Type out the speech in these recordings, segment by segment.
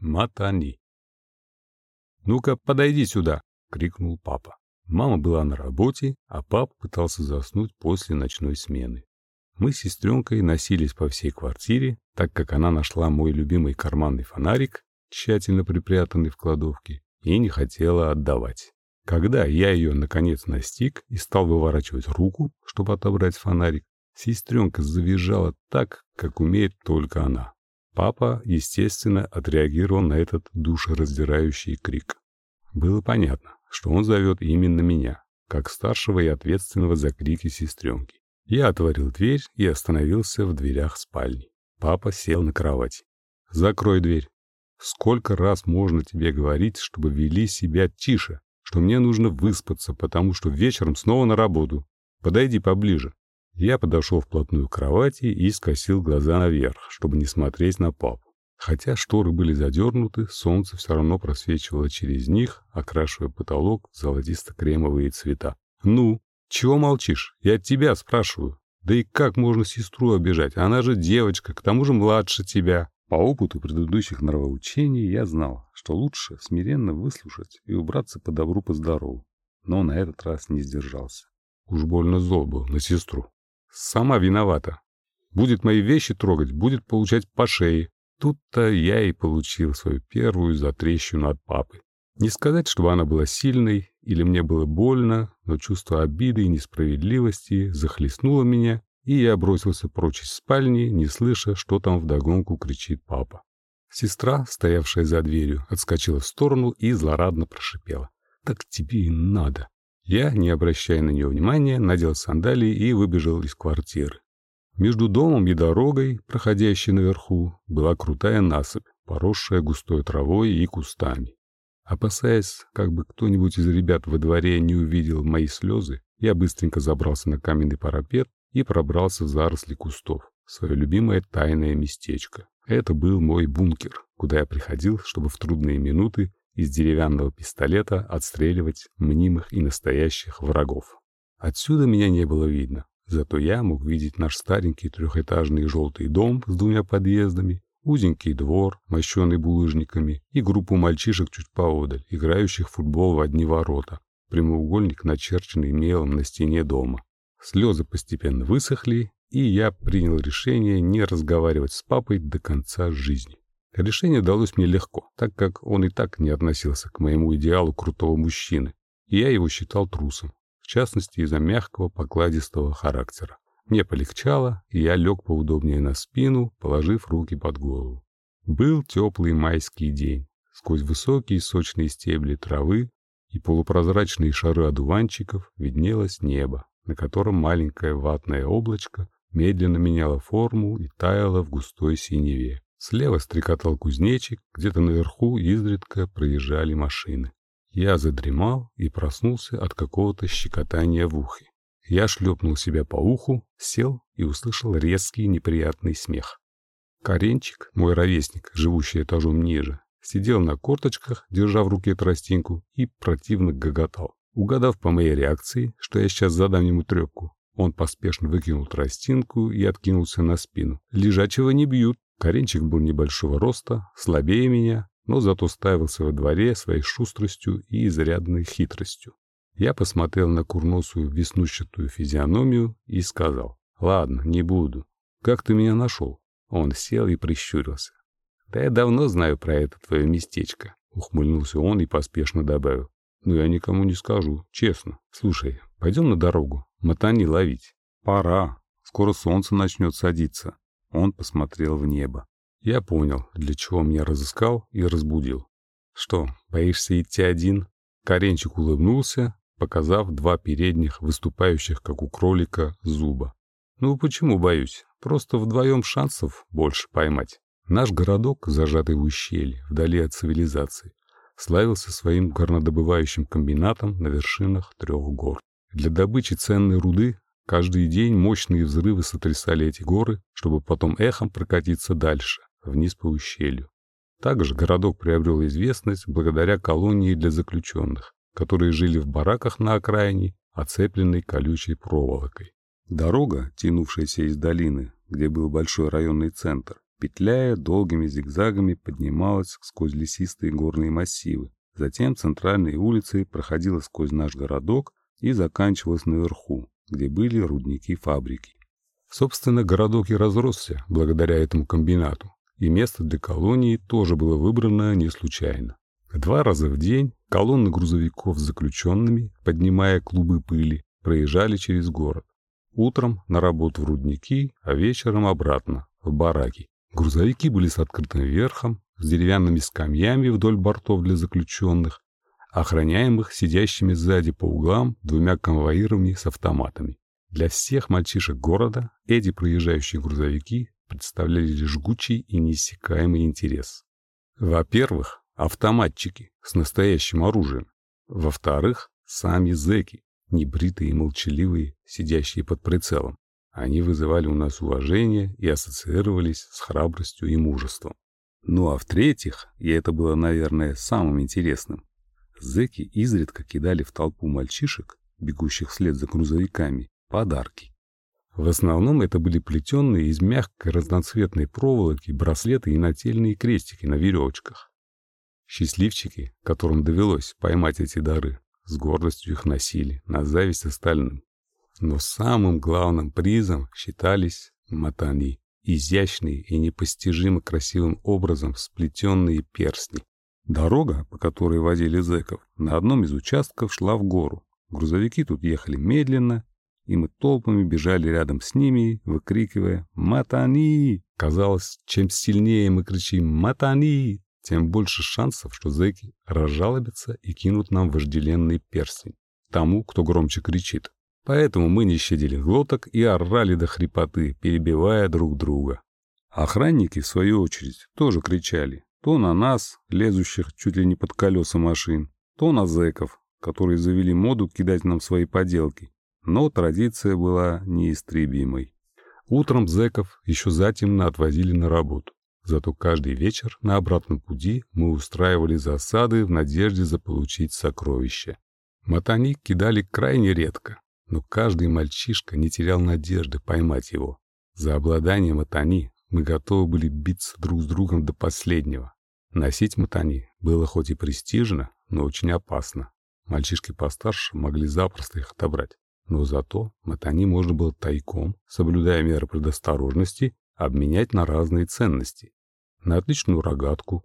Матани. «Ну-ка, подойди сюда!» — крикнул папа. Мама была на работе, а папа пытался заснуть после ночной смены. Мы с сестренкой носились по всей квартире, так как она нашла мой любимый карманный фонарик, тщательно припрятанный в кладовке, и не хотела отдавать. Когда я ее наконец настиг и стал выворачивать руку, чтобы отобрать фонарик, сестренка завизжала так, как умеет только она. Папа, естественно, отреагировал на этот душераздирающий крик. Было понятно, что он зовет именно меня, как старшего и ответственного за крики сестренки. Я отворил дверь и остановился в дверях спальни. Папа сел на кровать. «Закрой дверь. Сколько раз можно тебе говорить, чтобы вели себя тише, что мне нужно выспаться, потому что вечером снова на работу. Подойди поближе». Я подошел вплотную к кровати и скосил глаза наверх, чтобы не смотреть на папу. Хотя шторы были задернуты, солнце все равно просвечивало через них, окрашивая потолок в золотисто-кремовые цвета. «Ну, чего молчишь? Я тебя спрашиваю. Да и как можно сестру обижать? Она же девочка, к тому же младше тебя». По опыту предыдущих нравоучений я знал, что лучше смиренно выслушать и убраться по добру, по здорову. Но на этот раз не сдержался. Уж больно зол был на сестру. Сама виновата. Будет мои вещи трогать, будет получать по шее. Тут-то я и получил свою первую затрещину от папы. Не сказать, чтобы она была сильной или мне было больно, но чувство обиды и несправедливости захлестнуло меня, и я бросился прочь из спальни, не слыша, что там вдогонку кричит папа. Сестра, стоявшая за дверью, отскочила в сторону и злорадно прошипела. «Так тебе и надо!» Я, не обращая на нее внимания, надел сандалии и выбежал из квартиры. Между домом и дорогой, проходящей наверху, была крутая насыпь, поросшая густой травой и кустами. Опасаясь, как бы кто-нибудь из ребят во дворе не увидел мои слезы, я быстренько забрался на каменный парапет и пробрался в заросли кустов, свое любимое тайное местечко. Это был мой бункер, куда я приходил, чтобы в трудные минуты из деревянного пистолета отстреливать мнимых и настоящих врагов. Отсюда меня не было видно, зато я мог видеть наш старенький трехэтажный желтый дом с двумя подъездами, узенький двор, мощенный булыжниками, и группу мальчишек чуть поодаль, играющих в футбол в одни ворота, прямоугольник, начерченный мелом на стене дома. Слезы постепенно высохли, и я принял решение не разговаривать с папой до конца жизни. Решение далось мне легко, так как он и так не относился к моему идеалу крутого мужчины, и я его считал трусом, в частности из-за мягкого покладистого характера. Мне полегчало, и я лег поудобнее на спину, положив руки под голову. Был теплый майский день. Сквозь высокие сочные стебли травы и полупрозрачные шары одуванчиков виднелось небо, на котором маленькое ватное облачко медленно меняло форму и таяло в густой синеве. Слева стрекотал кузнечик, где-то наверху изредка проезжали машины. Я задремал и проснулся от какого-то щекотания в ухе. Я шлепнул себя по уху, сел и услышал резкий неприятный смех. Каренчик, мой ровесник, живущий этажом ниже, сидел на корточках, держа в руке тростинку, и противно гоготал. Угадав по моей реакции, что я сейчас задам ему трепку, он поспешно выкинул тростинку и откинулся на спину. «Лежачего не бьют», Каренчик был небольшого роста, слабее меня, но зато ставился во дворе своей шустростью и изрядной хитростью. Я посмотрел на курносую веснущатую физиономию и сказал, «Ладно, не буду. Как ты меня нашел?» Он сел и прищурился. «Да я давно знаю про это твое местечко», — ухмыльнулся он и поспешно добавил. «Ну, я никому не скажу, честно. Слушай, пойдем на дорогу, мотани ловить. Пора, скоро солнце начнет садиться. Он посмотрел в небо. Я понял, для чего меня разыскал и разбудил. «Что, боишься идти один?» Каренчик улыбнулся, показав два передних, выступающих, как у кролика, зуба. «Ну почему боюсь? Просто вдвоем шансов больше поймать». Наш городок, зажатый в ущелье, вдали от цивилизации, славился своим горнодобывающим комбинатом на вершинах трех гор. Для добычи ценной руды Каждый день мощные взрывы сотрясали эти горы, чтобы потом эхом прокатиться дальше, вниз по ущелью. Также городок приобрел известность благодаря колонии для заключенных, которые жили в бараках на окраине, оцепленной колючей проволокой. Дорога, тянувшаяся из долины, где был большой районный центр, петляя долгими зигзагами, поднималась сквозь лесистые горные массивы. Затем центральной улицей проходила сквозь наш городок и заканчивалась наверху, где были рудники фабрики. Собственно, городок и разросся благодаря этому комбинату, и место для колонии тоже было выбрано не случайно. Два раза в день колонны грузовиков с заключенными, поднимая клубы пыли, проезжали через город. Утром на работу в рудники, а вечером обратно, в бараки. Грузовики были с открытым верхом, с деревянными скамьями вдоль бортов для заключенных, охраняемых сидящими сзади по углам двумя конвоирами с автоматами. Для всех мальчишек города эти проезжающие грузовики представляли жгучий и неиссякаемый интерес. Во-первых, автоматчики с настоящим оружием. Во-вторых, сами зэки, небритые и молчаливые, сидящие под прицелом. Они вызывали у нас уважение и ассоциировались с храбростью и мужеством. Ну а в-третьих, и это было, наверное, самым интересным, зэки изредка кидали в толпу мальчишек, бегущих вслед за грузовиками, подарки. В основном это были плетенные из мягкой разноцветной проволоки браслеты и нательные крестики на веревочках. Счастливчики, которым довелось поймать эти дары, с гордостью их носили, на зависть остальным. Но самым главным призом считались матани, изящные и непостижимо красивым образом сплетенные перстни. Дорога, по которой возили зэков, на одном из участков шла в гору. Грузовики тут ехали медленно, и мы толпами бежали рядом с ними, выкрикивая «Матани!». Казалось, чем сильнее мы кричим «Матани!», тем больше шансов, что зэки разжалобятся и кинут нам вожделенный перстень тому, кто громче кричит. Поэтому мы не щадили глоток и орали до хрипоты, перебивая друг друга. Охранники, в свою очередь, тоже кричали. То на нас, лезущих чуть ли не под колеса машин, то на зэков, которые завели моду кидать нам свои поделки. Но традиция была неистребимой. Утром зэков еще затемно отвозили на работу. Зато каждый вечер на обратном пути мы устраивали засады в надежде заполучить сокровища. Мотани кидали крайне редко, но каждый мальчишка не терял надежды поймать его. За обладание мотани мы готовы были биться друг с другом до последнего. Носить мотани было хоть и престижно, но очень опасно. Мальчишки постарше могли запросто их отобрать. Но зато мотани можно было тайком, соблюдая меры предосторожности, обменять на разные ценности. На отличную рогатку,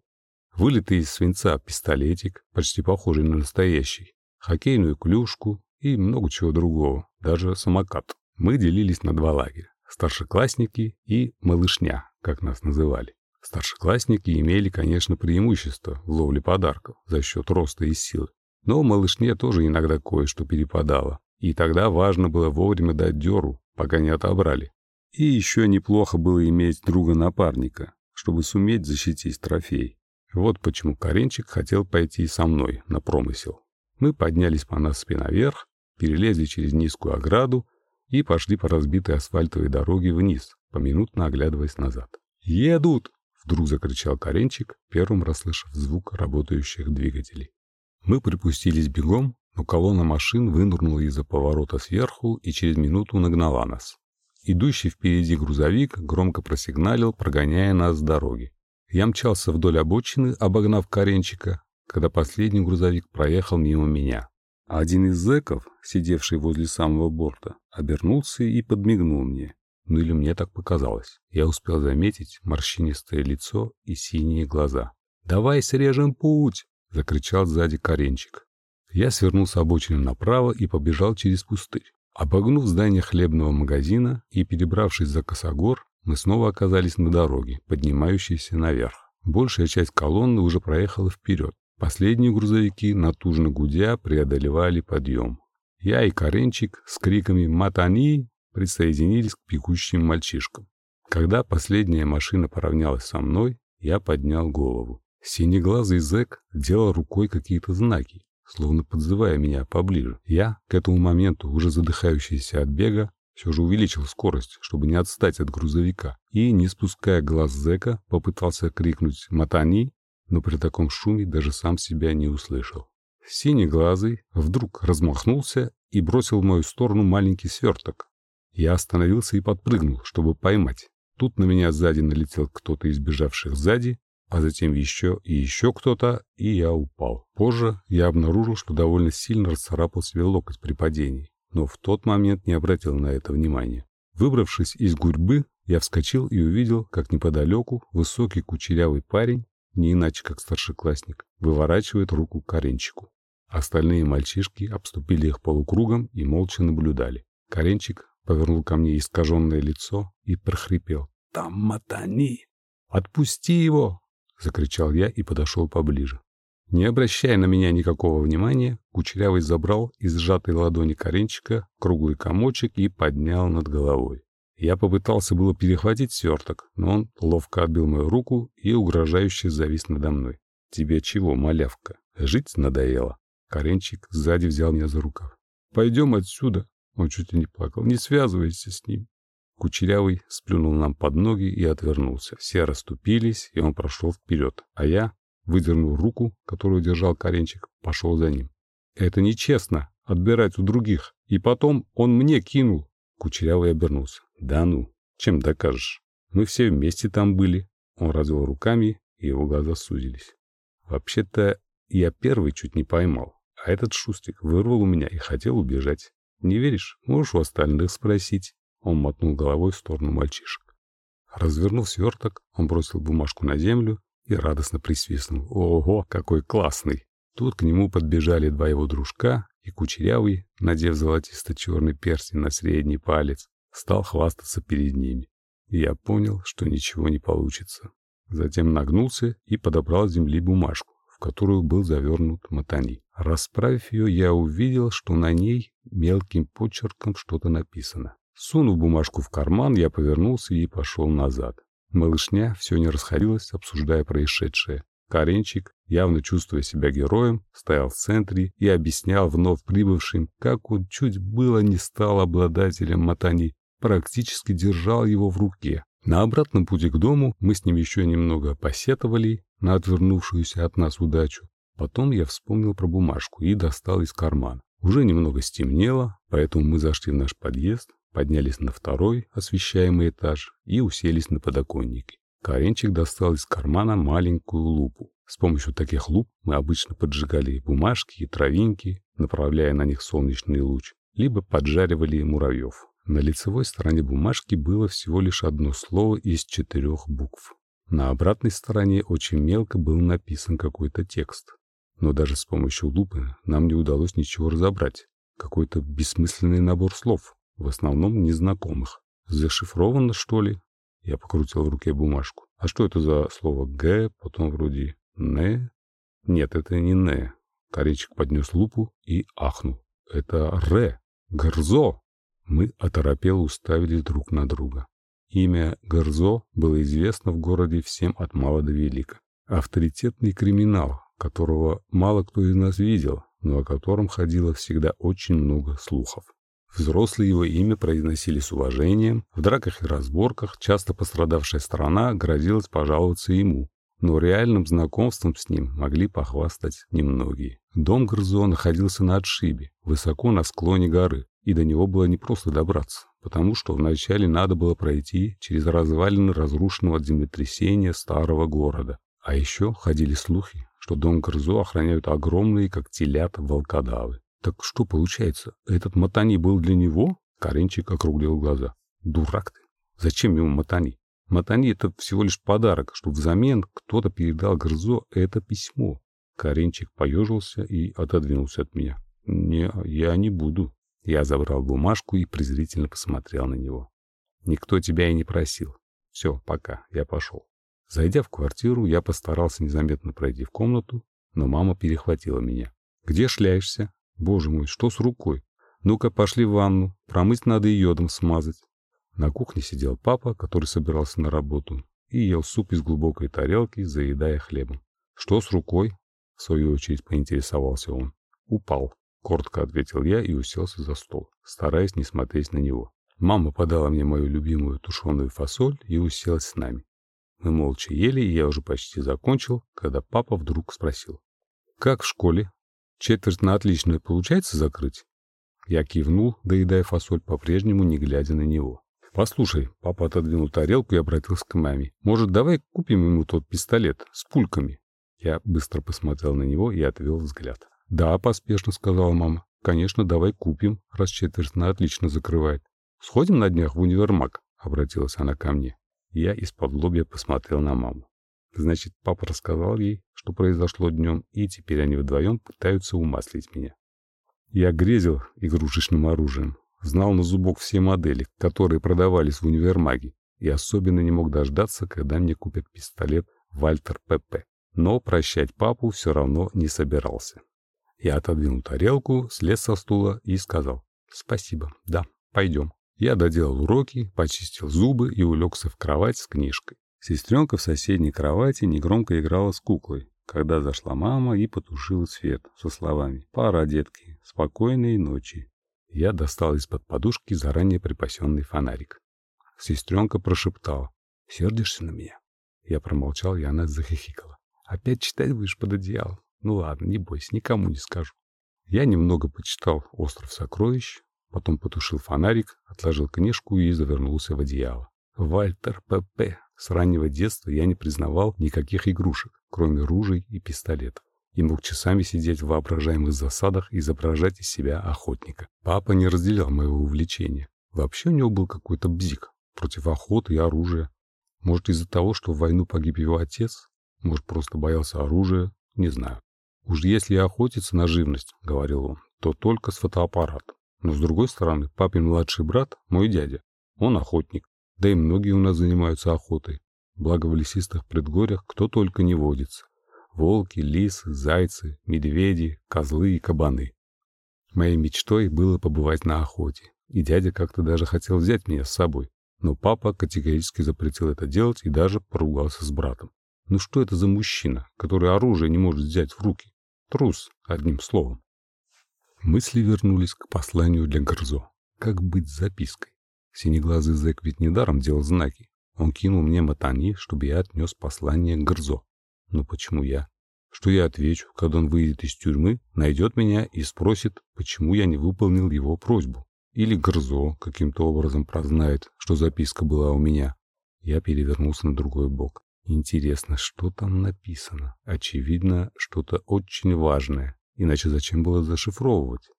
вылитый из свинца пистолетик, почти похожий на настоящий, хоккейную клюшку и много чего другого, даже самокат. Мы делились на два лагеря – старшеклассники и малышня, как нас называли. Старшеклассники имели, конечно, преимущество в ловле подарков за счет роста и силы. Но малышне тоже иногда кое-что перепадало. И тогда важно было вовремя дать дёру, пока не отобрали. И еще неплохо было иметь друга-напарника, чтобы суметь защитить трофей. Вот почему Каренчик хотел пойти со мной на промысел. Мы поднялись по насыпи наверх, перелезли через низкую ограду и пошли по разбитой асфальтовой дороге вниз, поминутно оглядываясь назад. «Едут!» — вдруг закричал Каренчик, первым расслышав звук работающих двигателей. Мы припустились бегом, но колонна машин вынырнула из-за поворота сверху и через минуту нагнала нас. Идущий впереди грузовик громко просигналил, прогоняя нас с дороги. Я мчался вдоль обочины, обогнав Каренчика, когда последний грузовик проехал мимо меня. Один из зэков, сидевший возле самого борта, обернулся и подмигнул мне. Ну или мне так показалось. Я успел заметить морщинистое лицо и синие глаза. «Давай срежем путь!» — закричал сзади Каренчик. Я свернул с обочины направо и побежал через пустырь. Обогнув здание хлебного магазина и перебравшись за косогор, мы снова оказались на дороге, поднимающейся наверх. Большая часть колонны уже проехала вперед. Последние грузовики, натужно гудя, преодолевали подъем. Я и Каренчик с криками «Матани!» присоединились к бегущим мальчишкам. Когда последняя машина поравнялась со мной, я поднял голову. Синеглазый зэк делал рукой какие-то знаки, словно подзывая меня поближе. Я, к этому моменту уже задыхающийся от бега, все же увеличил скорость, чтобы не отстать от грузовика, и, не спуская глаз зэка, попытался крикнуть «Матани!», но при таком шуме даже сам себя не услышал. Синеглазый вдруг размахнулся и бросил в мою сторону маленький сверток. Я остановился и подпрыгнул, чтобы поймать. Тут на меня сзади налетел кто-то из бежавших сзади, а затем еще и еще кто-то, и я упал. Позже я обнаружил, что довольно сильно расцарапал себе локоть при падении, но в тот момент не обратил на это внимания. Выбравшись из гурьбы, я вскочил и увидел, как неподалеку высокий кучерявый парень, не иначе как старшеклассник, выворачивает руку Каренчику. Остальные мальчишки обступили их полукругом и молча наблюдали. Каренчик повернул ко мне искаженное лицо и прохрипел. «Там мотани!» «Отпусти его!» — закричал я и подошел поближе. Не обращая на меня никакого внимания, Кучерявый забрал из сжатой ладони Каренчика круглый комочек и поднял над головой. Я попытался было перехватить сверток, но он ловко отбил мою руку и угрожающе завис надо мной. «Тебе чего, малявка? Жить надоело?» Каренчик сзади взял меня за рукав. «Пойдем отсюда!» Он чуть ли не плакал. «Не связывайся с ним!» Кучерявый сплюнул нам под ноги и отвернулся. Все расступились, и он прошел вперед, а я, выдернув руку, которую держал Каренчик, пошел за ним. «Это нечестно, отбирать у других. И потом он мне кинул!» Кучерявый обернулся. «Да ну, чем докажешь? Мы все вместе там были». Он развел руками, и его глаза сузились. «Вообще-то я первый чуть не поймал, а этот шустик вырвал у меня и хотел убежать. Не веришь? Можешь у остальных спросить». Он мотнул головой в сторону мальчишек. Развернув сверток, он бросил бумажку на землю и радостно присвистнул. «Ого, какой классный!» Тут к нему подбежали два его дружка, и Кучерявый, надев золотисто-черный перстень на средний палец, стал хвастаться перед ними. Я понял, что ничего не получится. Затем нагнулся и подобрал с земли бумажку, в которую был завернут мотани. Расправив ее, я увидел, что на ней мелким почерком что-то написано. Сунув бумажку в карман, я повернулся и пошел назад. Малышня все не расходилась, обсуждая происшедшее. Каренчик, явно чувствуя себя героем, стоял в центре и объяснял вновь прибывшим, как он чуть было не стал обладателем мотаний, практически держал его в руке. На обратном пути к дому мы с ним еще немного посетовали на отвернувшуюся от нас удачу. Потом я вспомнил про бумажку и достал из кармана. Уже немного стемнело, поэтому мы зашли в наш подъезд, поднялись на второй освещаемый этаж и уселись на подоконнике. Каренчик достал из кармана маленькую лупу. С помощью таких луп мы обычно поджигали бумажки и травинки, направляя на них солнечный луч, либо поджаривали муравьев. На лицевой стороне бумажки было всего лишь одно слово из четырех букв. На обратной стороне очень мелко был написан какой-то текст. Но даже с помощью лупы нам не удалось ничего разобрать. Какой-то бессмысленный набор слов в основном незнакомых. Зашифровано, что ли? Я покрутил в руке бумажку. А что это за слово «г», потом вроде «не»? Нет, это не «не». Коречек поднес лупу и ахнул. Это «ре». Горзо. Мы оторопело уставились друг на друга. Имя Горзо было известно в городе всем от мала до велика. Авторитетный криминал, которого мало кто из нас видел, но о котором ходило всегда очень много слухов. Взрослые его имя произносили с уважением, в драках и разборках часто пострадавшая сторона грозилась пожаловаться ему, но реальным знакомством с ним могли похвастать немногие. Дом Грызо находился на отшибе, высоко на склоне горы, и до него было непросто добраться, потому что вначале надо было пройти через развалины разрушенного от землетрясения старого города. А еще ходили слухи, что дом Грызо охраняют огромные, как телята, волкодавы. Так что получается, этот мотани был для него? Каренчик округлил глаза. Дурак ты. Зачем ему мотани? Мотани — это всего лишь подарок, что взамен кто-то передал Грызо это письмо. Каренчик поежился и отодвинулся от меня. «Не, я не буду». Я забрал бумажку и презрительно посмотрел на него. «Никто тебя и не просил. Все, пока, я пошел». Зайдя в квартиру, я постарался незаметно пройти в комнату, но мама перехватила меня. «Где шляешься? Боже мой, что с рукой? Ну-ка, пошли в ванну. Промыть надо и йодом смазать. На кухне сидел папа, который собирался на работу, и ел суп из глубокой тарелки, заедая хлебом. Что с рукой? В свою очередь поинтересовался он. Упал. Коротко ответил я и уселся за стол, стараясь не смотреть на него. Мама подала мне мою любимую тушеную фасоль и уселась с нами. Мы молча ели, и я уже почти закончил, когда папа вдруг спросил. «Как в школе? Четверть на отличную получается закрыть? Я кивнул, доедая фасоль по-прежнему, не глядя на него. «Послушай», — папа отодвинул тарелку и обратился к маме. «Может, давай купим ему тот пистолет с пульками?» Я быстро посмотрел на него и отвел взгляд. «Да», — поспешно сказала мама. «Конечно, давай купим, раз четверть отлично закрывает. Сходим на днях в универмаг?» — обратилась она ко мне. Я из-под лобья посмотрел на маму. Значит, папа рассказал ей, что произошло днем, и теперь они вдвоем пытаются умаслить меня. Я грезил игрушечным оружием, знал на зубок все модели, которые продавались в универмаге, и особенно не мог дождаться, когда мне купят пистолет Вальтер ПП. Но прощать папу все равно не собирался. Я отодвинул тарелку, слез со стула и сказал «Спасибо, да, пойдем». Я доделал уроки, почистил зубы и улегся в кровать с книжкой. Сестренка в соседней кровати негромко играла с куклой, когда зашла мама и потушила свет со словами «Пора, детки, спокойной ночи». Я достал из-под подушки заранее припасенный фонарик. Сестренка прошептала «Сердишься на меня?» Я промолчал, и она захихикала. «Опять читать будешь под одеялом?» Ну ладно, не бойся, никому не скажу. Я немного почитал «Остров сокровищ», потом потушил фонарик, отложил книжку и завернулся в одеяло. Вальтер П.П. С раннего детства я не признавал никаких игрушек, кроме ружей и пистолетов. И мог часами сидеть в воображаемых засадах и изображать из себя охотника. Папа не разделял моего увлечения. Вообще у него был какой-то бзик против охоты и оружия. Может, из-за того, что в войну погиб его отец? Может, просто боялся оружия? Не знаю. «Уж если охотиться на живность, — говорил он, — то только с фотоаппаратом. Но с другой стороны, папин младший брат, мой дядя, он охотник, да и многие у нас занимаются охотой. Благо в лесистых предгорьях кто только не водится. Волки, лисы, зайцы, медведи, козлы и кабаны. Моей мечтой было побывать на охоте, и дядя как-то даже хотел взять меня с собой. Но папа категорически запретил это делать и даже поругался с братом. Ну что это за мужчина, который оружие не может взять в руки? Трус, одним словом. Мысли вернулись к посланию для Горзо. Как быть с запиской? Синеглазый зэк ведь недаром делал знаки. Он кинул мне мотани, чтобы я отнес послание к Горзо. Но почему я? Что я отвечу, когда он выйдет из тюрьмы, найдет меня и спросит, почему я не выполнил его просьбу? Или Горзо каким-то образом прознает, что записка была у меня. Я перевернулся на другой бок. Интересно, что там написано? Очевидно, что-то очень важное. Иначе зачем было зашифровывать?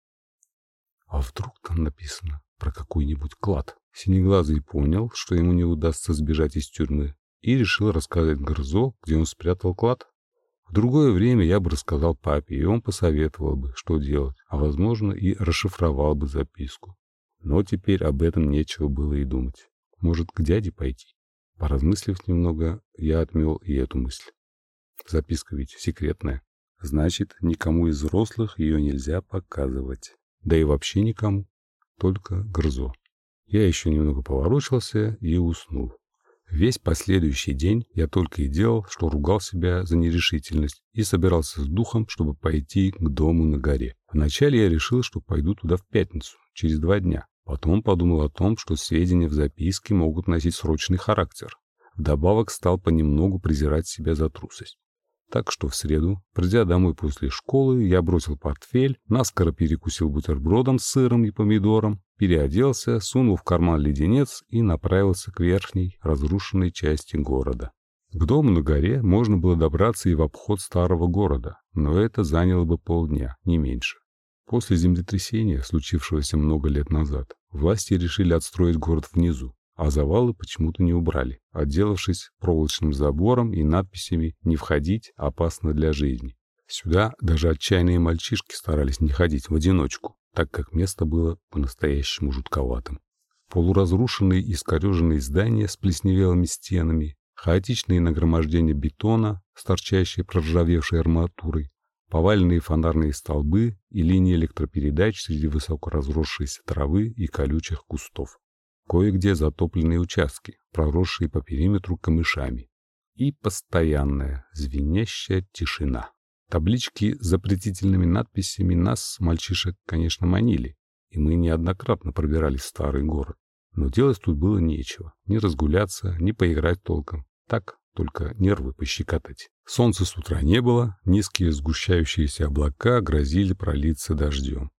А вдруг там написано про какой-нибудь клад? Синеглазый понял, что ему не удастся сбежать из тюрьмы, и решил рассказать Грызо, где он спрятал клад. В другое время я бы рассказал папе, и он посоветовал бы, что делать, а, возможно, и расшифровал бы записку. Но теперь об этом нечего было и думать. Может, к дяде пойти? Поразмыслив немного, я отмел и эту мысль. Записка ведь секретная. Значит, никому из взрослых ее нельзя показывать. Да и вообще никому. Только Грызо. Я еще немного поворочился и уснул. Весь последующий день я только и делал, что ругал себя за нерешительность и собирался с духом, чтобы пойти к дому на горе. Вначале я решил, что пойду туда в пятницу, через два дня. Потом подумал о том, что сведения в записке могут носить срочный характер. Вдобавок стал понемногу презирать себя за трусость. Так что в среду, придя домой после школы, я бросил портфель, наскоро перекусил бутербродом с сыром и помидором, переоделся, сунул в карман леденец и направился к верхней, разрушенной части города. К дому на горе можно было добраться и в обход старого города, но это заняло бы полдня, не меньше. После землетрясения, случившегося много лет назад, власти решили отстроить город внизу, а завалы почему-то не убрали, отделавшись проволочным забором и надписями «Не входить, опасно для жизни». Сюда даже отчаянные мальчишки старались не ходить в одиночку, так как место было по-настоящему жутковатым. Полуразрушенные и искореженные здания с плесневелыми стенами, хаотичные нагромождения бетона с торчащей проржавевшей арматурой, поваленные фонарные столбы и линии электропередач среди высоко разросшейся травы и колючих кустов. Кое-где затопленные участки, проросшие по периметру камышами. И постоянная звенящая тишина. Таблички с запретительными надписями нас, мальчишек, конечно, манили, и мы неоднократно пробирались в старый город. Но делать тут было нечего. Ни разгуляться, ни поиграть толком. Так, только нервы пощекотать. Солнца с утра не было, низкие сгущающиеся облака грозили пролиться дождем.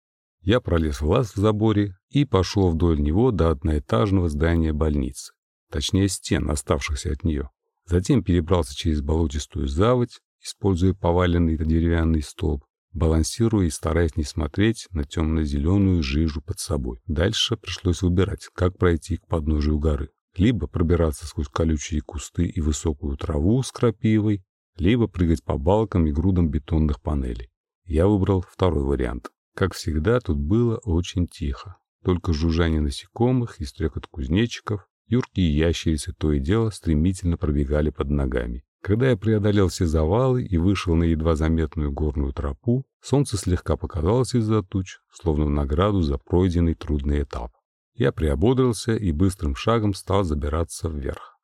Я пролез в лаз в заборе, и пошел вдоль него до одноэтажного здания больницы, точнее стен, оставшихся от нее. Затем перебрался через болотистую заводь, используя поваленный деревянный столб, балансируя и стараясь не смотреть на темно-зеленую жижу под собой. Дальше пришлось выбирать, как пройти к подножию горы. Либо пробираться сквозь колючие кусты и высокую траву с крапивой, либо прыгать по балкам и грудам бетонных панелей. Я выбрал второй вариант. Как всегда, тут было очень тихо. Только жужжание насекомых и стрекот кузнечиков, юркие ящерицы то и дело стремительно пробегали под ногами. Когда я преодолел все завалы и вышел на едва заметную горную тропу, солнце слегка показалось из-за туч, словно в награду за пройденный трудный этап. Я приободрился и быстрым шагом стал забираться вверх.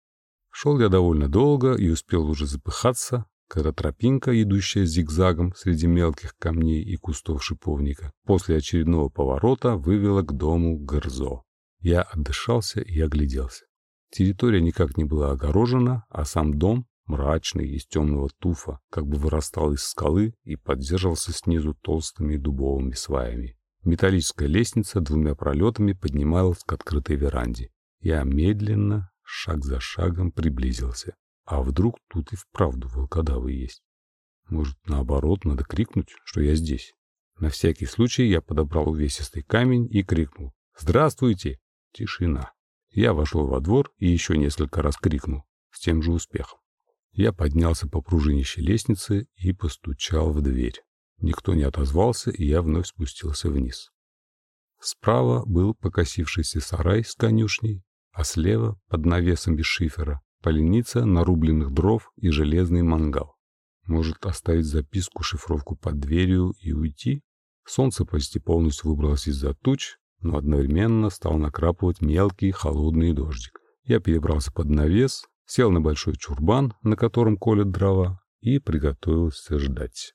Шел я довольно долго и успел уже запыхаться, когда тропинка, идущая зигзагом среди мелких камней и кустов шиповника, после очередного поворота вывела к дому Горзо. Я отдышался и огляделся. Территория никак не была огорожена, а сам дом, мрачный, из темного туфа, как бы вырастал из скалы и поддерживался снизу толстыми дубовыми сваями. Металлическая лестница двумя пролетами поднималась к открытой веранде. Я медленно, шаг за шагом приблизился. А вдруг тут и вправду волкодавы есть? Может, наоборот, надо крикнуть, что я здесь? На всякий случай я подобрал увесистый камень и крикнул «Здравствуйте!» Тишина. Я вошел во двор и еще несколько раз крикнул, с тем же успехом. Я поднялся по пружинищей лестнице и постучал в дверь. Никто не отозвался, и я вновь спустился вниз. Справа был покосившийся сарай с конюшней, а слева, под навесом из шифера, поленица нарубленных дров и железный мангал. Может, оставить записку, шифровку под дверью и уйти? Солнце почти полностью выбралось из-за туч, но одновременно стал накрапывать мелкий холодный дождик. Я перебрался под навес, сел на большой чурбан, на котором колят дрова, и приготовился ждать.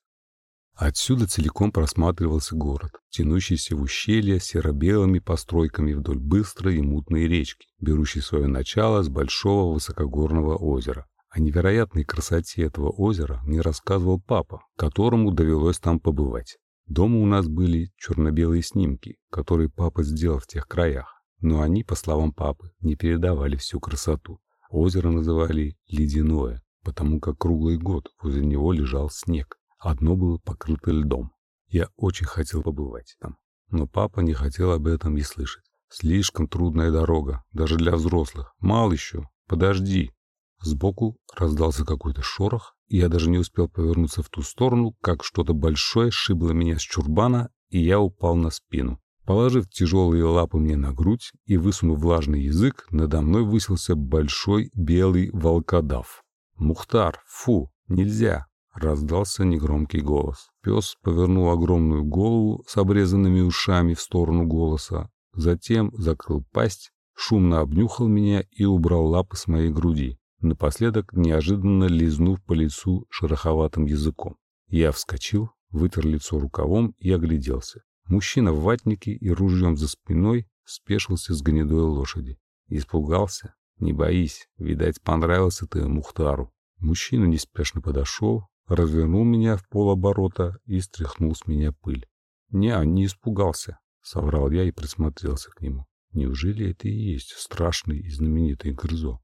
Отсюда целиком просматривался город, тянущийся в ущелье серо-белыми постройками вдоль быстрой и мутной речки, берущей свое начало с большого высокогорного озера. О невероятной красоте этого озера мне рассказывал папа, которому довелось там побывать. Дома у нас были черно-белые снимки, которые папа сделал в тех краях, но они, по словам папы, не передавали всю красоту. Озеро называли «ледяное», потому как круглый год возле него лежал снег. Одно было покрыто льдом. Я очень хотел побывать там, но папа не хотел об этом и слышать. Слишком трудная дорога, даже для взрослых. Мал еще. Подожди. Сбоку раздался какой-то шорох, и я даже не успел повернуться в ту сторону, как что-то большое сшибло меня с чурбана, и я упал на спину. Положив тяжелые лапы мне на грудь и высунув влажный язык, надо мной высился большой белый волкодав. «Мухтар, фу, нельзя!» Раздался негромкий голос. Пес повернул огромную голову с обрезанными ушами в сторону голоса, затем закрыл пасть, шумно обнюхал меня и убрал лапы с моей груди, напоследок неожиданно лизнув по лицу шероховатым языком. Я вскочил, вытер лицо рукавом и огляделся. Мужчина в ватнике и ружьем за спиной спешился с гнедой лошади. Испугался? Не боись, видать, понравился ты Мухтару. Мужчина неспешно подошел, развернул меня в полоборота и стряхнул с меня пыль. «Не, не испугался», — соврал я и присмотрелся к нему. Неужели это и есть страшный и знаменитый Грызо?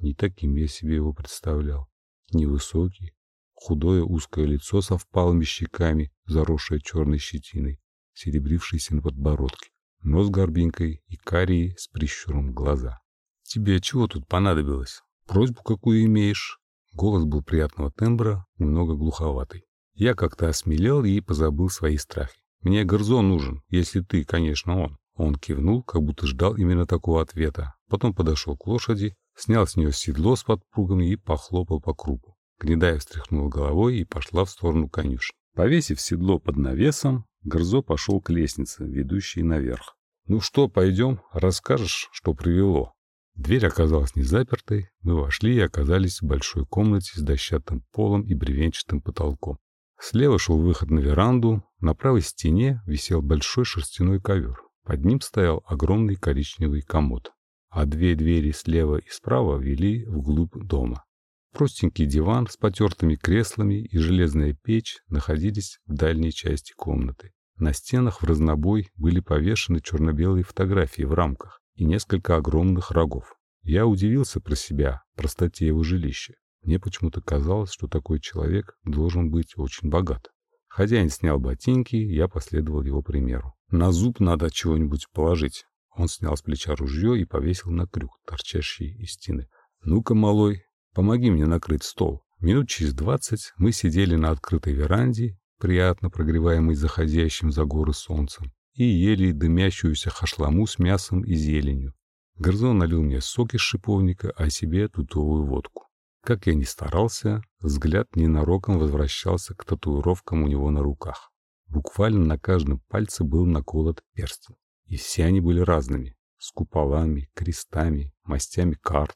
Не таким я себе его представлял. Невысокий, худое узкое лицо со впалыми щеками, заросшее черной щетиной, серебрившийся на подбородке, нос горбинкой и карие с прищуром глаза. «Тебе чего тут понадобилось? Просьбу какую имеешь?» Голос был приятного тембра, немного глуховатый. Я как-то осмелел и позабыл свои страхи. «Мне Горзон нужен, если ты, конечно, он». Он кивнул, как будто ждал именно такого ответа. Потом подошел к лошади, снял с нее седло с подпругами и похлопал по кругу. Гнедая встряхнула головой и пошла в сторону конюшни. Повесив седло под навесом, Горзо пошел к лестнице, ведущей наверх. «Ну что, пойдем, расскажешь, что привело?» Дверь оказалась не запертой, мы вошли и оказались в большой комнате с дощатым полом и бревенчатым потолком. Слева шел выход на веранду, на правой стене висел большой шерстяной ковер. Под ним стоял огромный коричневый комод, а две двери слева и справа вели вглубь дома. Простенький диван с потертыми креслами и железная печь находились в дальней части комнаты. На стенах в разнобой были повешены черно-белые фотографии в рамках и несколько огромных рогов. Я удивился про себя, простоте его жилища. Мне почему-то казалось, что такой человек должен быть очень богат. Хозяин снял ботинки, я последовал его примеру. На зуб надо чего-нибудь положить. Он снял с плеча ружье и повесил на крюк, торчащий из стены. «Ну-ка, малой, помоги мне накрыть стол». Минут через двадцать мы сидели на открытой веранде, приятно прогреваемой заходящим за горы солнцем, и ели дымящуюся хашламу с мясом и зеленью. Горзон налил мне сок из шиповника, а себе тутовую водку. Как я ни старался, взгляд ненароком возвращался к татуировкам у него на руках. Буквально на каждом пальце был наколот перстень. И все они были разными. С куполами, крестами, мастями карт.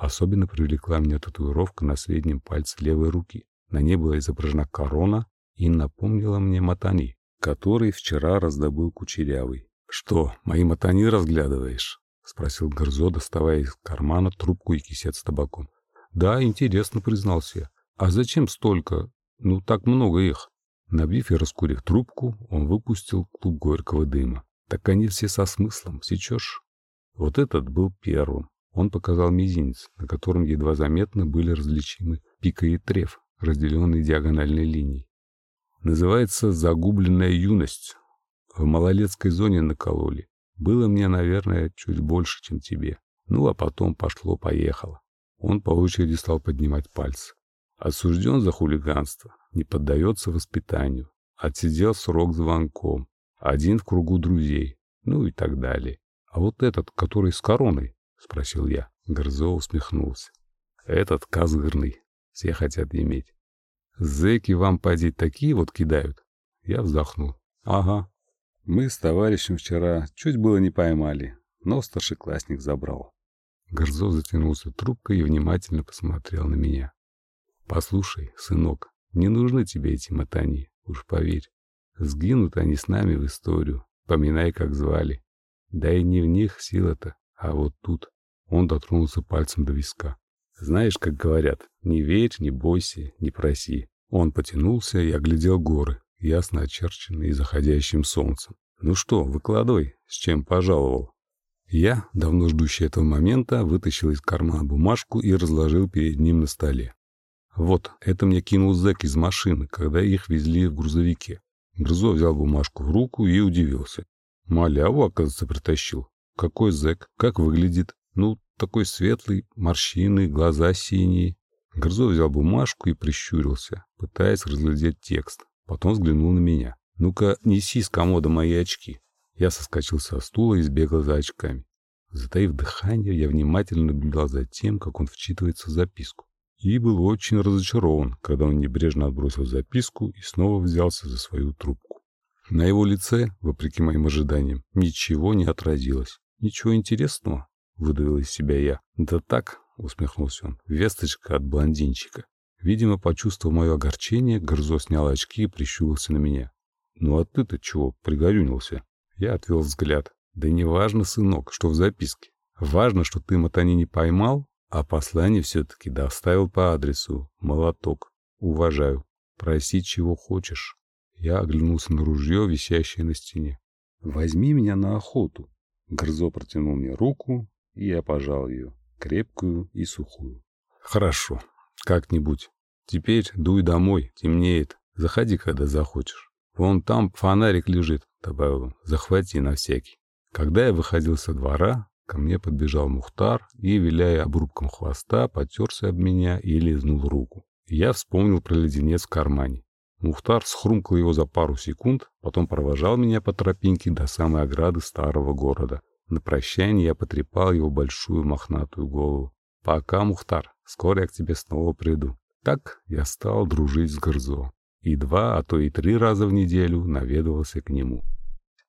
Особенно привлекла меня татуировка на среднем пальце левой руки. На ней была изображена корона и напомнила мне матани, который вчера раздобыл кучерявый. «Что, мои матани разглядываешь?» — спросил Горзо, доставая из кармана трубку и кисет с табаком. «Да, интересно», — признался я. «А зачем столько? Ну, так много их». Набив и раскурив трубку, он выпустил клуб горького дыма. Так они все со смыслом, сечешь? Вот этот был первым. Он показал мизинец, на котором едва заметно были различимы пика и треф, разделенные диагональной линией. Называется «Загубленная юность». В малолетской зоне накололи. Было мне, наверное, чуть больше, чем тебе. Ну, а потом пошло-поехало. Он по очереди стал поднимать пальцы. Осужден за хулиганство, не поддается воспитанию. Отсидел срок звонком один в кругу друзей, ну и так далее. А вот этот, который с короной, спросил я. Горзо усмехнулся. Этот козырный, все хотят иметь. Зэки вам, поди, такие вот кидают? Я вздохнул. Ага. Мы с товарищем вчера чуть было не поймали, но старшеклассник забрал. Горзо затянулся трубкой и внимательно посмотрел на меня. «Послушай, сынок, не нужны тебе эти мотани, уж поверь. Сгинут они с нами в историю, поминай, как звали. Да и не в них сила-то, а вот тут. Он дотронулся пальцем до виска. Знаешь, как говорят, не верь, не бойся, не проси. Он потянулся и оглядел горы, ясно очерченные заходящим солнцем. Ну что, выкладывай, с чем пожаловал. Я, давно ждущий этого момента, вытащил из кармана бумажку и разложил перед ним на столе. Вот, это мне кинул зэк из машины, когда их везли в грузовике. Грызо взял бумажку в руку и удивился. Маляву, оказывается, притащил. Какой зэк, как выглядит? Ну, такой светлый, морщины, глаза синие. Грызо взял бумажку и прищурился, пытаясь разглядеть текст. Потом взглянул на меня. «Ну-ка, неси с комода мои очки». Я соскочил со стула и сбегал за очками. Затаив дыхание, я внимательно наблюдал за тем, как он вчитывается в записку и был очень разочарован, когда он небрежно отбросил записку и снова взялся за свою трубку. На его лице, вопреки моим ожиданиям, ничего не отразилось. «Ничего интересного?» — выдавил из себя я. «Да так», — усмехнулся он, — «весточка от блондинчика». Видимо, почувствовав мое огорчение, Горзо снял очки и прищурился на меня. «Ну а ты-то чего пригорюнился?» Я отвел взгляд. «Да не важно, сынок, что в записке. Важно, что ты мотани не поймал а послание все-таки доставил по адресу. Молоток. Уважаю. Проси, чего хочешь. Я оглянулся на ружье, висящее на стене. Возьми меня на охоту. Грызо протянул мне руку, и я пожал ее, крепкую и сухую. Хорошо, как-нибудь. Теперь дуй домой, темнеет. Заходи, когда захочешь. Вон там фонарик лежит, добавил он. Захвати на всякий. Когда я выходил со двора, Ко мне подбежал Мухтар и, виляя обрубком хвоста, потерся об меня и лизнул руку. Я вспомнил про леденец в кармане. Мухтар схрумкал его за пару секунд, потом провожал меня по тропинке до самой ограды старого города. На прощание я потрепал его большую мохнатую голову. «Пока, Мухтар, скоро я к тебе снова приду». Так я стал дружить с Горзо. И два, а то и три раза в неделю наведывался к нему.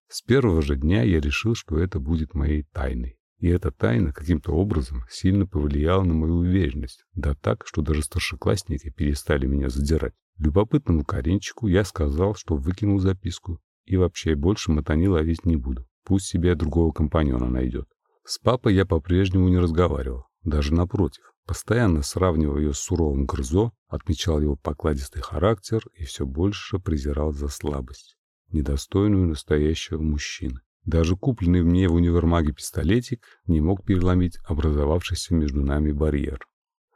С первого же дня я решил, что это будет моей тайной. И эта тайна каким-то образом сильно повлияла на мою уверенность, да так, что даже старшеклассники перестали меня задирать. Любопытному Каренчику я сказал, что выкинул записку и вообще больше мотани ловить не буду. Пусть себе другого компаньона найдет. С папой я по-прежнему не разговаривал, даже напротив. Постоянно сравнивая ее с суровым Грызо, отмечал его покладистый характер и все больше презирал за слабость. недостойную настоящего мужчины. Даже купленный мне в универмаге пистолетик не мог переломить образовавшийся между нами барьер.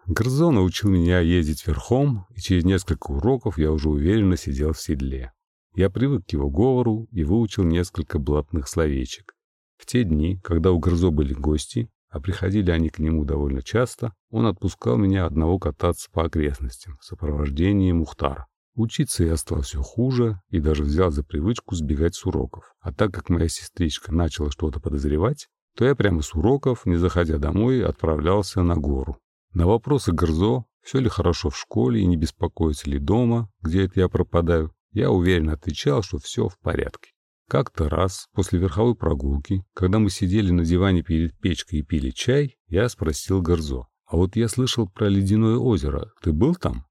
Грзо научил меня ездить верхом, и через несколько уроков я уже уверенно сидел в седле. Я привык к его говору и выучил несколько блатных словечек. В те дни, когда у Грзо были гости, а приходили они к нему довольно часто, он отпускал меня одного кататься по окрестностям в сопровождении Мухтара. Учиться я стал все хуже и даже взял за привычку сбегать с уроков. А так как моя сестричка начала что-то подозревать, то я прямо с уроков, не заходя домой, отправлялся на гору. На вопросы Горзо, все ли хорошо в школе и не беспокоится ли дома, где это я пропадаю, я уверенно отвечал, что все в порядке. Как-то раз, после верховой прогулки, когда мы сидели на диване перед печкой и пили чай, я спросил Горзо, «А вот я слышал про ледяное озеро. Ты был там?»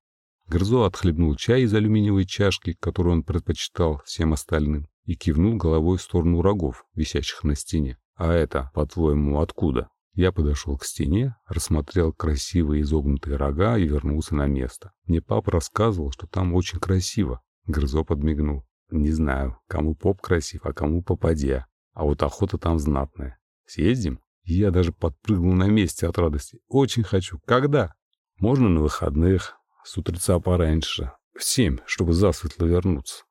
Грызо отхлебнул чай из алюминиевой чашки, которую он предпочитал всем остальным, и кивнул головой в сторону рогов, висящих на стене. «А это, по-твоему, откуда?» Я подошел к стене, рассмотрел красивые изогнутые рога и вернулся на место. Мне папа рассказывал, что там очень красиво. Грызо подмигнул. «Не знаю, кому поп красив, а кому попадья. А вот охота там знатная. Съездим?» Я даже подпрыгнул на месте от радости. «Очень хочу. Когда?» «Можно на выходных. С утреца пораньше. В семь, чтобы засветло вернуться.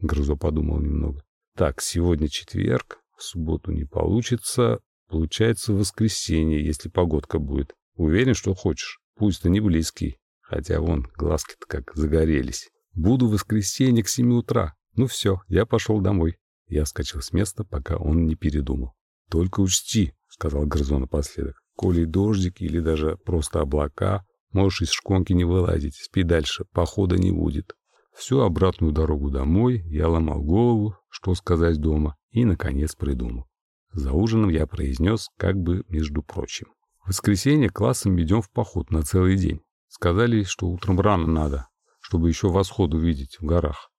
Грызо подумал немного. Так, сегодня четверг, в субботу не получится. Получается воскресенье, если погодка будет. Уверен, что хочешь. Пусть и не близкий. Хотя вон, глазки-то как загорелись. Буду в воскресенье к семи утра. Ну все, я пошел домой. Я вскочил с места, пока он не передумал. «Только учти», — сказал Грызо напоследок, — «коли дождик или даже просто облака, Можешь из шконки не вылазить, спи дальше, похода не будет. Всю обратную дорогу домой я ломал голову, что сказать дома, и, наконец, придумал. За ужином я произнес, как бы между прочим. В воскресенье классом идем в поход на целый день. Сказали, что утром рано надо, чтобы еще восход увидеть в горах.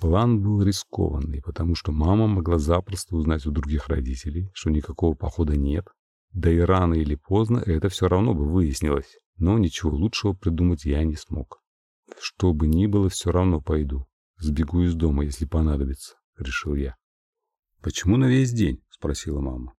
План был рискованный, потому что мама могла запросто узнать у других родителей, что никакого похода нет. Да и рано или поздно это все равно бы выяснилось но ничего лучшего придумать я не смог. Что бы ни было, все равно пойду. Сбегу из дома, если понадобится, решил я. «Почему на весь день?» — спросила мама.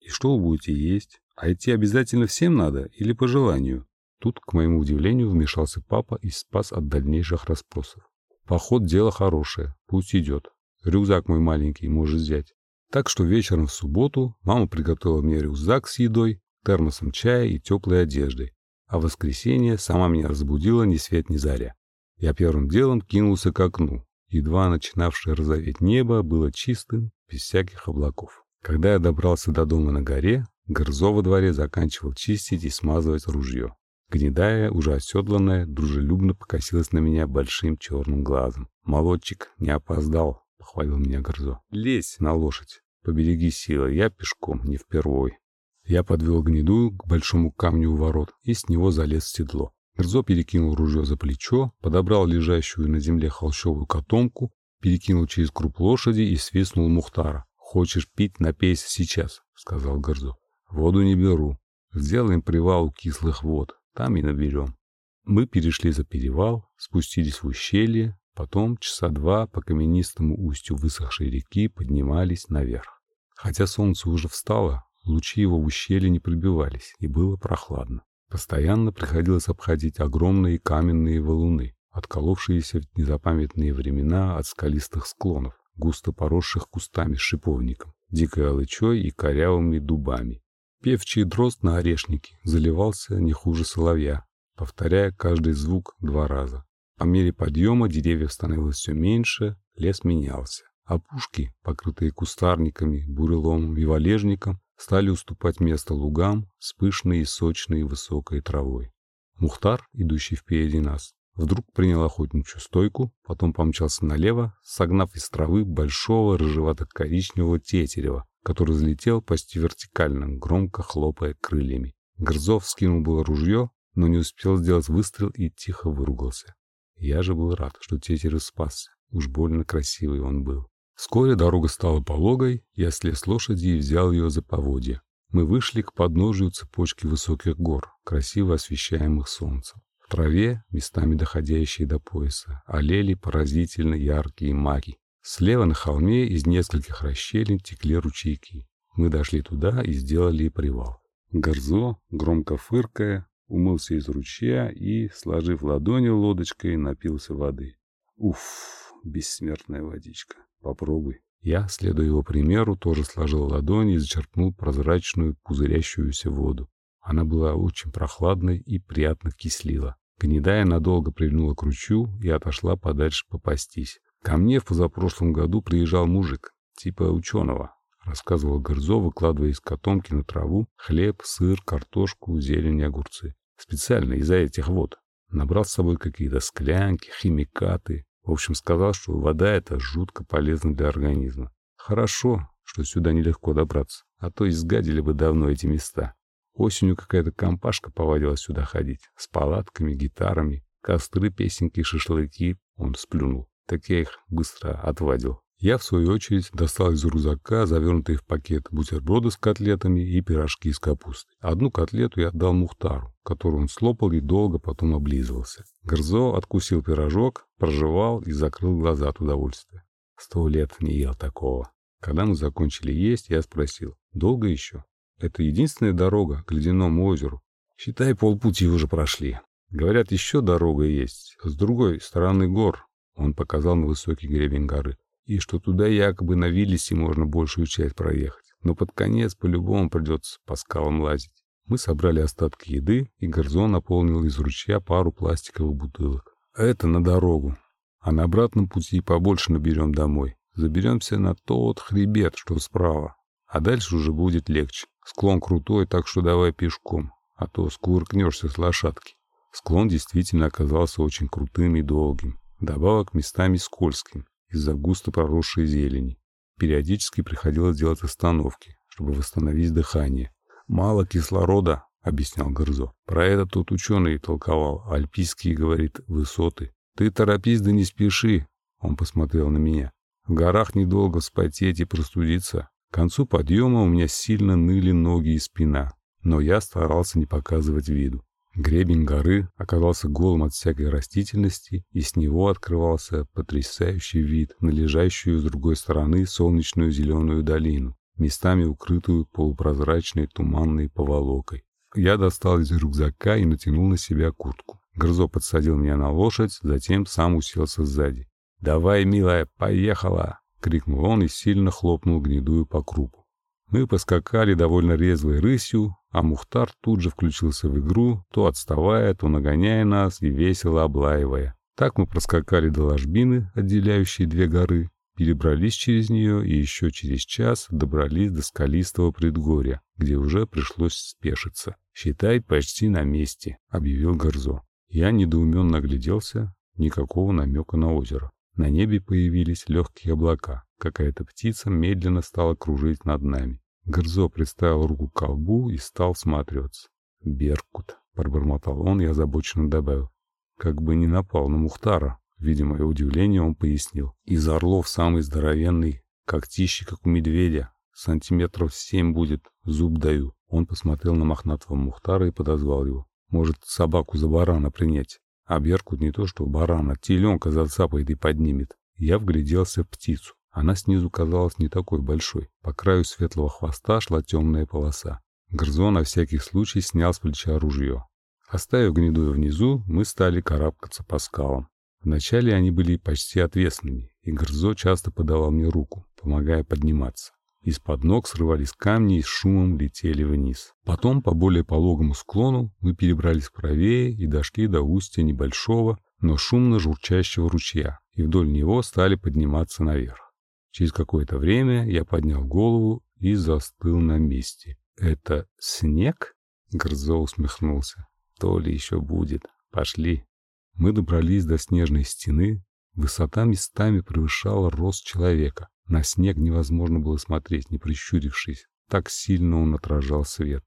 «И что вы будете есть? А идти обязательно всем надо или по желанию?» Тут, к моему удивлению, вмешался папа и спас от дальнейших расспросов. «Поход — дело хорошее, пусть идет. Рюкзак мой маленький может взять». Так что вечером в субботу мама приготовила мне рюкзак с едой, термосом чая и теплой одеждой, а в воскресенье сама меня разбудила ни свет ни заря. Я первым делом кинулся к окну. Едва начинавшее розоветь небо было чистым, без всяких облаков. Когда я добрался до дома на горе, Горзо во дворе заканчивал чистить и смазывать ружье. Гнедая, уже оседланная, дружелюбно покосилась на меня большим черным глазом. «Молодчик, не опоздал», — похвалил меня Горзо. «Лезь на лошадь, побереги силы, я пешком, не впервой». Я подвел гнедую к большому камню у ворот и с него залез в седло. Грзо перекинул ружье за плечо, подобрал лежащую на земле холщовую котомку, перекинул через круп лошади и свистнул Мухтара. «Хочешь пить, напейся сейчас», — сказал Грзо. «Воду не беру. Сделаем привал у кислых вод, там и наберем». Мы перешли за перевал, спустились в ущелье, потом часа два по каменистому устью высохшей реки поднимались наверх. Хотя солнце уже встало, Лучи его в ущелье не пробивались, и было прохладно. Постоянно приходилось обходить огромные каменные валуны, отколовшиеся в незапамятные времена от скалистых склонов, густо поросших кустами шиповником, дикой алычой и корявыми дубами. Певчий дрозд на орешнике заливался не хуже соловья, повторяя каждый звук два раза. По мере подъема деревьев становилось все меньше, лес менялся. Опушки, покрытые кустарниками, буреломом и валежником, стали уступать место лугам с пышной и сочной высокой травой. Мухтар, идущий впереди нас, вдруг принял охотничью стойку, потом помчался налево, согнав из травы большого рыжевато-коричневого тетерева, который взлетел почти вертикально, громко хлопая крыльями. Грзов скинул было ружье, но не успел сделать выстрел и тихо выругался. Я же был рад, что тетерев спасся. Уж больно красивый он был. Вскоре дорога стала пологой, я слез с лошади и взял ее за поводья. Мы вышли к подножию цепочки высоких гор, красиво освещаемых солнцем. Траве, местами доходящие до пояса, олели поразительно яркие маки. Слева на холме из нескольких расщелин текли ручейки. Мы дошли туда и сделали привал. Горзо, громко фыркая, умылся из ручья и, сложив ладони лодочкой, напился воды. Уф, бессмертная водичка. Попробуй. Я, следуя его примеру, тоже сложил ладони и зачерпнул прозрачную, пузырящуюся воду. Она была очень прохладной и приятно кислила. Гнедая надолго прильнула к ручью и отошла подальше попастись. Ко мне в позапрошлом году приезжал мужик, типа ученого, рассказывал Гырзо, выкладывая из котомки на траву хлеб, сыр, картошку, зелень и огурцы. Специально из-за этих вод. Набрал с собой какие-то склянки, химикаты, в общем, сказал, что вода — это жутко полезно для организма. Хорошо, что сюда нелегко добраться, а то изгадили бы давно эти места. Осенью какая-то компашка повадилась сюда ходить, с палатками, гитарами, костры, песенки, шашлыки. Он сплюнул. Так я их быстро отвадил. Я, в свою очередь, достал из рюкзака завернутые в пакет бутерброды с котлетами и пирожки с капустой. Одну котлету я отдал Мухтару, которую он слопал и долго потом облизывался. Горзо откусил пирожок, прожевал и закрыл глаза от удовольствия. Сто лет не ел такого. Когда мы закончили есть, я спросил, долго еще? Это единственная дорога к ледяному озеру. Считай, полпути уже прошли. Говорят, еще дорога есть, с другой стороны гор. Он показал на высокий гребень горы и что туда якобы на Виллисе можно большую часть проехать. Но под конец по-любому придется по скалам лазить. Мы собрали остатки еды, и Горзон наполнил из ручья пару пластиковых бутылок. Это на дорогу. А на обратном пути побольше наберем домой. Заберемся на тот хребет, что справа. А дальше уже будет легче. Склон крутой, так что давай пешком, а то скувыркнешься с лошадки. Склон действительно оказался очень крутым и долгим. Добавок местами скользким из-за густо проросшей зелени. Периодически приходилось делать остановки, чтобы восстановить дыхание. «Мало кислорода», — объяснял Горзо. «Про это тут ученый толковал. Альпийские, говорит, высоты. Ты торопись да не спеши», — он посмотрел на меня. «В горах недолго вспотеть и простудиться. К концу подъема у меня сильно ныли ноги и спина, но я старался не показывать виду. Гребень горы оказался голым от всякой растительности, и с него открывался потрясающий вид на лежащую с другой стороны солнечную зеленую долину, местами укрытую полупрозрачной туманной поволокой. Я достал из рюкзака и натянул на себя куртку. Грызо подсадил меня на лошадь, затем сам уселся сзади. «Давай, милая, поехала!» — крикнул он и сильно хлопнул гнедую по крупу. Мы поскакали довольно резвой рысью, а Мухтар тут же включился в игру, то отставая, то нагоняя нас и весело облаивая. Так мы проскакали до ложбины, отделяющей две горы, перебрались через нее и еще через час добрались до скалистого предгорья, где уже пришлось спешиться. «Считай, почти на месте», — объявил Горзо. Я недоуменно огляделся, никакого намека на озеро. На небе появились легкие облака. Какая-то птица медленно стала кружить над нами. Грзо приставил руку к колбу и стал всматриваться. «Беркут», — пробормотал он и озабоченно добавил. «Как бы не напал на Мухтара». Видимо, мое удивление, он пояснил. «Из орлов самый здоровенный, когтище, как у медведя. Сантиметров семь будет, зуб даю». Он посмотрел на мохнатого Мухтара и подозвал его. «Может, собаку за барана принять?» А Беркут не то что барана, теленка зацапает и поднимет. Я вгляделся в птицу. Она снизу казалась не такой большой. По краю светлого хвоста шла темная полоса. Грзо на всякий случай снял с плеча ружье. Оставив гнедую внизу, мы стали карабкаться по скалам. Вначале они были почти отвесными, и Грзо часто подавал мне руку, помогая подниматься. Из-под ног срывались камни и с шумом летели вниз. Потом, по более пологому склону, мы перебрались правее и дошли до устья небольшого, но шумно журчащего ручья, и вдоль него стали подниматься наверх. Через какое-то время я поднял голову и застыл на месте. «Это снег?» Грзо усмехнулся. «То ли еще будет. Пошли». Мы добрались до снежной стены. Высота местами превышала рост человека. На снег невозможно было смотреть, не прищурившись. Так сильно он отражал свет.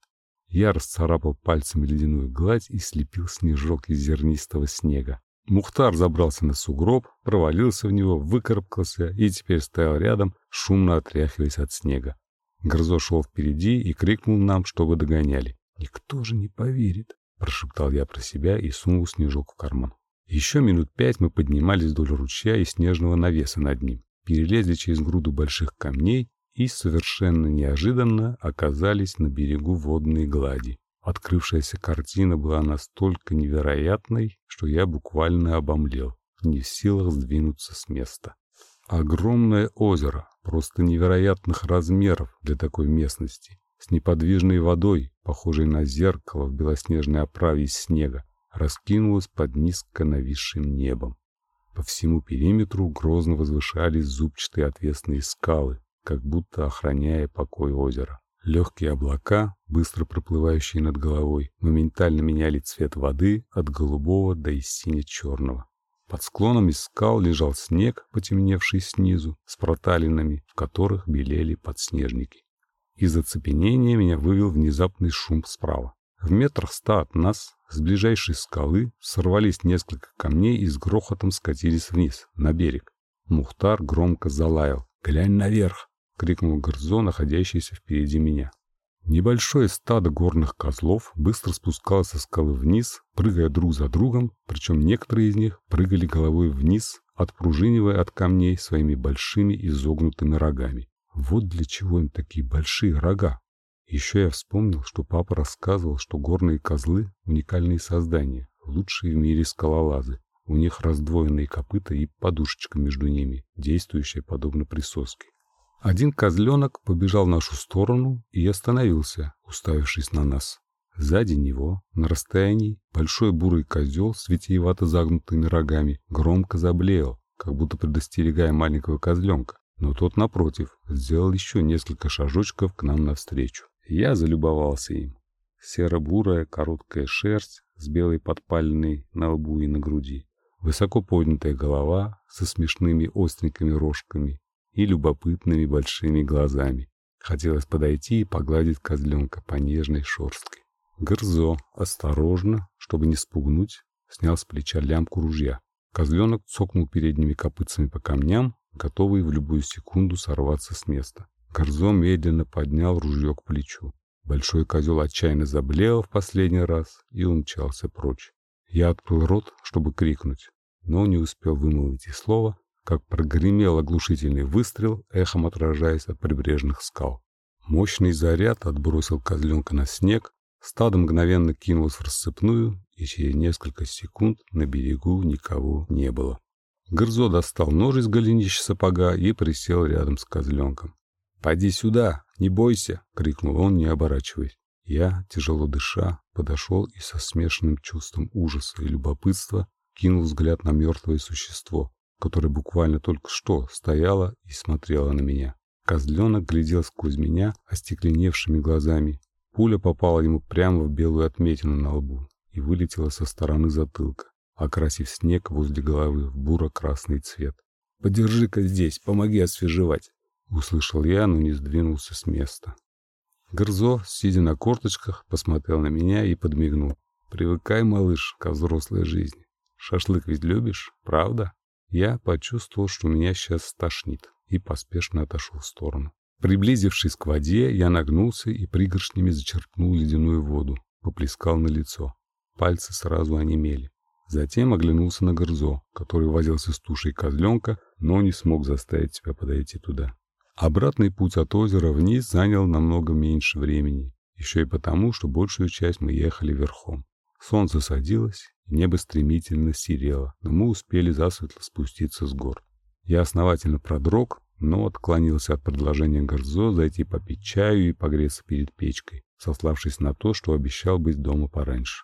Я расцарапал пальцем ледяную гладь и слепил снежок из зернистого снега. Мухтар забрался на сугроб, провалился в него, выкарабкался и теперь стоял рядом, шумно отряхиваясь от снега. Грозо шел впереди и крикнул нам, чтобы догоняли. «Никто же не поверит», — прошептал я про себя и сунул снежок в карман. Еще минут пять мы поднимались вдоль ручья и снежного навеса над ним. Перелезли через груду больших камней и совершенно неожиданно оказались на берегу водной глади. Открывшаяся картина была настолько невероятной, что я буквально обомлел, не в силах сдвинуться с места. Огромное озеро, просто невероятных размеров для такой местности, с неподвижной водой, похожей на зеркало в белоснежной оправе из снега, раскинулось под низко нависшим небом. По всему периметру грозно возвышались зубчатые отвесные скалы, как будто охраняя покой озера. Легкие облака, быстро проплывающие над головой, моментально меняли цвет воды от голубого до сине-черного. Под склоном из скал лежал снег, потемневший снизу, с проталинами, в которых белели подснежники. Из оцепенения меня вывел внезапный шум справа. В метрах ста от нас, с ближайшей скалы, сорвались несколько камней и с грохотом скатились вниз, на берег. Мухтар громко залаял. «Глянь наверх!» — крикнул Горзо, находящийся впереди меня. Небольшое стадо горных козлов быстро спускалось со скалы вниз, прыгая друг за другом, причем некоторые из них прыгали головой вниз, отпружинивая от камней своими большими изогнутыми рогами. Вот для чего им такие большие рога. Еще я вспомнил, что папа рассказывал, что горные козлы — уникальные создания, лучшие в мире скалолазы. У них раздвоенные копыта и подушечка между ними, действующая подобно присоске. Один козленок побежал в нашу сторону и остановился, уставившись на нас. Сзади него, на расстоянии, большой бурый козел с витиевато загнутыми рогами громко заблеял, как будто предостерегая маленького козленка. Но тот, напротив, сделал еще несколько шажочков к нам навстречу. Я залюбовался им. Серо-бурая короткая шерсть с белой подпаленной на лбу и на груди. Высоко поднятая голова со смешными остренькими рожками и любопытными большими глазами. Хотелось подойти и погладить козленка по нежной шерстке. Грзо осторожно, чтобы не спугнуть, снял с плеча лямку ружья. Козленок цокнул передними копытцами по камням, готовый в любую секунду сорваться с места. Горзо медленно поднял ружье к плечу. Большой козел отчаянно заблеял в последний раз и умчался прочь. Я открыл рот, чтобы крикнуть, но не успел вымолвить и слова, как прогремел оглушительный выстрел, эхом отражаясь от прибрежных скал. Мощный заряд отбросил козленка на снег, стадо мгновенно кинулось в рассыпную, и через несколько секунд на берегу никого не было. Грызо достал нож из голенища сапога и присел рядом с козленком. «Пойди сюда, не бойся!» — крикнул он, не оборачиваясь. Я, тяжело дыша, подошел и со смешанным чувством ужаса и любопытства кинул взгляд на мертвое существо, которая буквально только что стояла и смотрела на меня. Козленок глядел сквозь меня остекленевшими глазами. Пуля попала ему прямо в белую отметину на лбу и вылетела со стороны затылка, окрасив снег возле головы в буро-красный цвет. «Подержи-ка здесь, помоги освежевать!» Услышал я, но не сдвинулся с места. Грзо, сидя на корточках, посмотрел на меня и подмигнул. «Привыкай, малыш, ко взрослой жизни. Шашлык ведь любишь, правда?» Я почувствовал, что меня сейчас стошнит, и поспешно отошел в сторону. Приблизившись к воде, я нагнулся и пригоршнями зачерпнул ледяную воду, поплескал на лицо. Пальцы сразу онемели. Затем оглянулся на Горзо, который возился с тушей козленка, но не смог заставить себя подойти туда. Обратный путь от озера вниз занял намного меньше времени, еще и потому, что большую часть мы ехали верхом. Солнце садилось, Небо стремительно серело, но мы успели засветло спуститься с гор. Я основательно продрог, но отклонился от предложения Горзо зайти попить чаю и погреться перед печкой, сославшись на то, что обещал быть дома пораньше.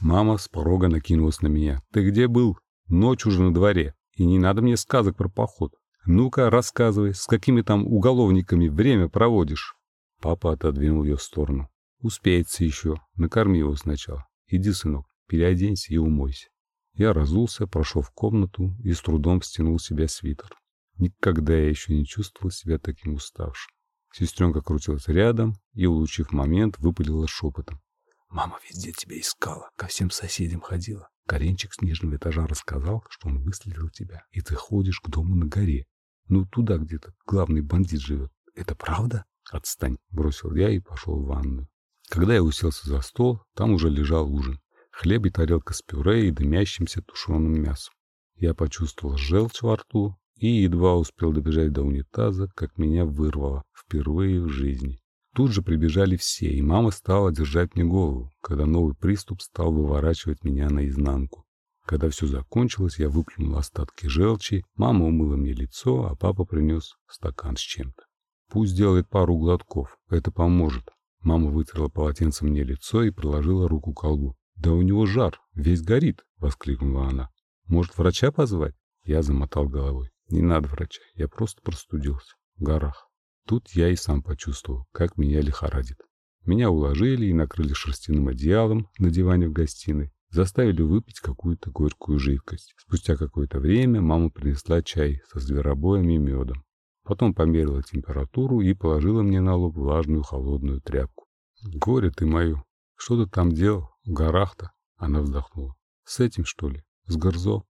Мама с порога накинулась на меня. «Ты где был? Ночь уже на дворе, и не надо мне сказок про поход. Ну-ка, рассказывай, с какими там уголовниками время проводишь?» Папа отодвинул ее в сторону. «Успеется еще. Накорми его сначала. Иди, сынок переоденься и умойся. Я разулся, прошел в комнату и с трудом стянул себя свитер. Никогда я еще не чувствовал себя таким уставшим. Сестренка крутилась рядом и, улучив момент, выпалила шепотом. «Мама везде тебя искала, ко всем соседям ходила. Каренчик с нижнего этажа рассказал, что он выследил тебя, и ты ходишь к дому на горе. Ну, туда где-то главный бандит живет. Это правда?» «Отстань», — бросил я и пошел в ванную. Когда я уселся за стол, там уже лежал ужин хлеб и тарелка с пюре и дымящимся тушеным мясом. Я почувствовал желчь во рту и едва успел добежать до унитаза, как меня вырвало впервые в жизни. Тут же прибежали все, и мама стала держать мне голову, когда новый приступ стал выворачивать меня наизнанку. Когда все закончилось, я выплюнул остатки желчи, мама умыла мне лицо, а папа принес стакан с чем-то. Пусть сделает пару глотков, это поможет. Мама вытерла полотенцем мне лицо и приложила руку к колбу. «Да у него жар, весь горит!» — воскликнула она. «Может, врача позвать?» Я замотал головой. «Не надо врача, я просто простудился. В горах». Тут я и сам почувствовал, как меня лихорадит. Меня уложили и накрыли шерстяным одеялом на диване в гостиной. Заставили выпить какую-то горькую жидкость. Спустя какое-то время мама принесла чай со зверобоем и медом. Потом померила температуру и положила мне на лоб влажную холодную тряпку. «Горе ты мою! Что ты там делал? В горах-то?» Она вздохнула. «С этим, что ли? С горзо?»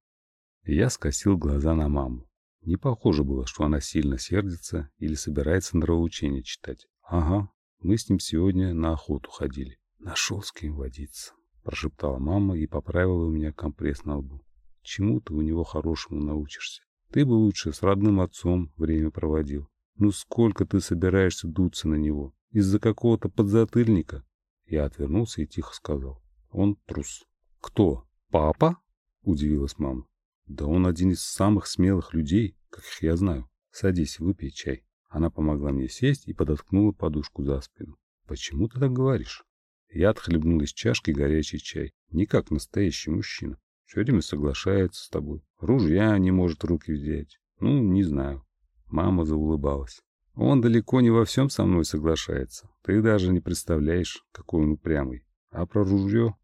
Я скосил глаза на маму. Не похоже было, что она сильно сердится или собирается нравоучение читать. «Ага, мы с ним сегодня на охоту ходили. Нашел с кем водиться», — прошептала мама и поправила у меня компресс на лбу. «Чему ты у него хорошему научишься? Ты бы лучше с родным отцом время проводил. Ну сколько ты собираешься дуться на него? Из-за какого-то подзатыльника?» Я отвернулся и тихо сказал. «Он трус». «Кто? Папа?» — удивилась мама. «Да он один из самых смелых людей, каких я знаю. Садись, выпей чай». Она помогла мне сесть и подоткнула подушку за спину. «Почему ты так говоришь?» Я отхлебнул из чашки горячий чай. Не как настоящий мужчина. Все время соглашается с тобой. Ружья не может руки взять. Ну, не знаю. Мама заулыбалась. Он далеко не во всем со мной соглашается. Ты даже не представляешь, какой он упрямый. А про ружье?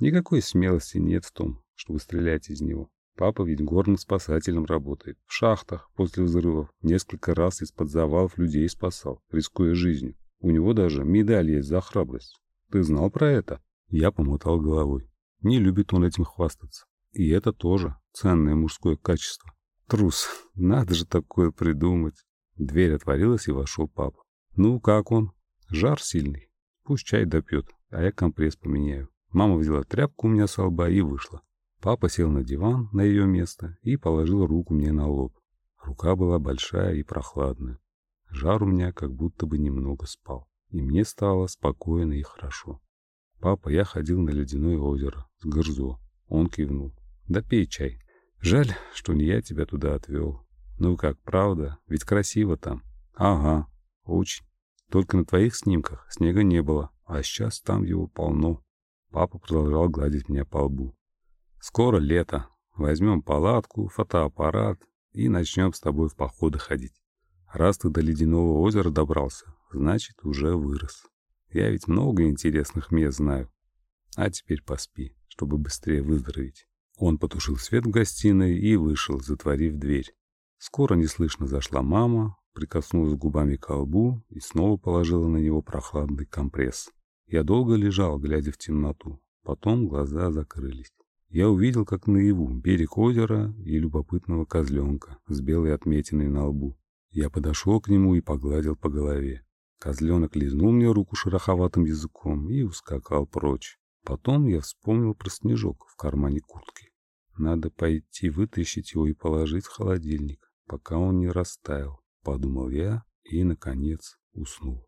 Никакой смелости нет в том, чтобы стрелять из него. Папа ведь горным спасателем работает. В шахтах после взрывов несколько раз из-под завалов людей спасал, рискуя жизнью. У него даже медаль есть за храбрость. Ты знал про это? Я помотал головой. Не любит он этим хвастаться. И это тоже ценное мужское качество. Трус, надо же такое придумать. Дверь отворилась и вошел папа. Ну, как он? Жар сильный. Пусть чай допьет, а я компресс поменяю. Мама взяла тряпку у меня с лба и вышла. Папа сел на диван на ее место и положил руку мне на лоб. Рука была большая и прохладная. Жар у меня как будто бы немного спал. И мне стало спокойно и хорошо. «Папа, я ходил на ледяное озеро с Гырзо». Он кивнул. «Да пей чай. Жаль, что не я тебя туда отвел. Ну как, правда? Ведь красиво там». «Ага, очень. Только на твоих снимках снега не было, а сейчас там его полно». Папа продолжал гладить меня по лбу. «Скоро лето. Возьмем палатку, фотоаппарат и начнем с тобой в походы ходить. Раз ты до ледяного озера добрался, значит, уже вырос». Я ведь много интересных мест знаю. А теперь поспи, чтобы быстрее выздороветь. Он потушил свет в гостиной и вышел, затворив дверь. Скоро неслышно зашла мама, прикоснулась губами к колбу и снова положила на него прохладный компресс. Я долго лежал, глядя в темноту. Потом глаза закрылись. Я увидел, как наяву, берег озера и любопытного козленка с белой отметиной на лбу. Я подошел к нему и погладил по голове. Козленок лизнул мне руку шероховатым языком и ускакал прочь. Потом я вспомнил про снежок в кармане куртки. Надо пойти вытащить его и положить в холодильник, пока он не растаял, подумал я и, наконец, уснул.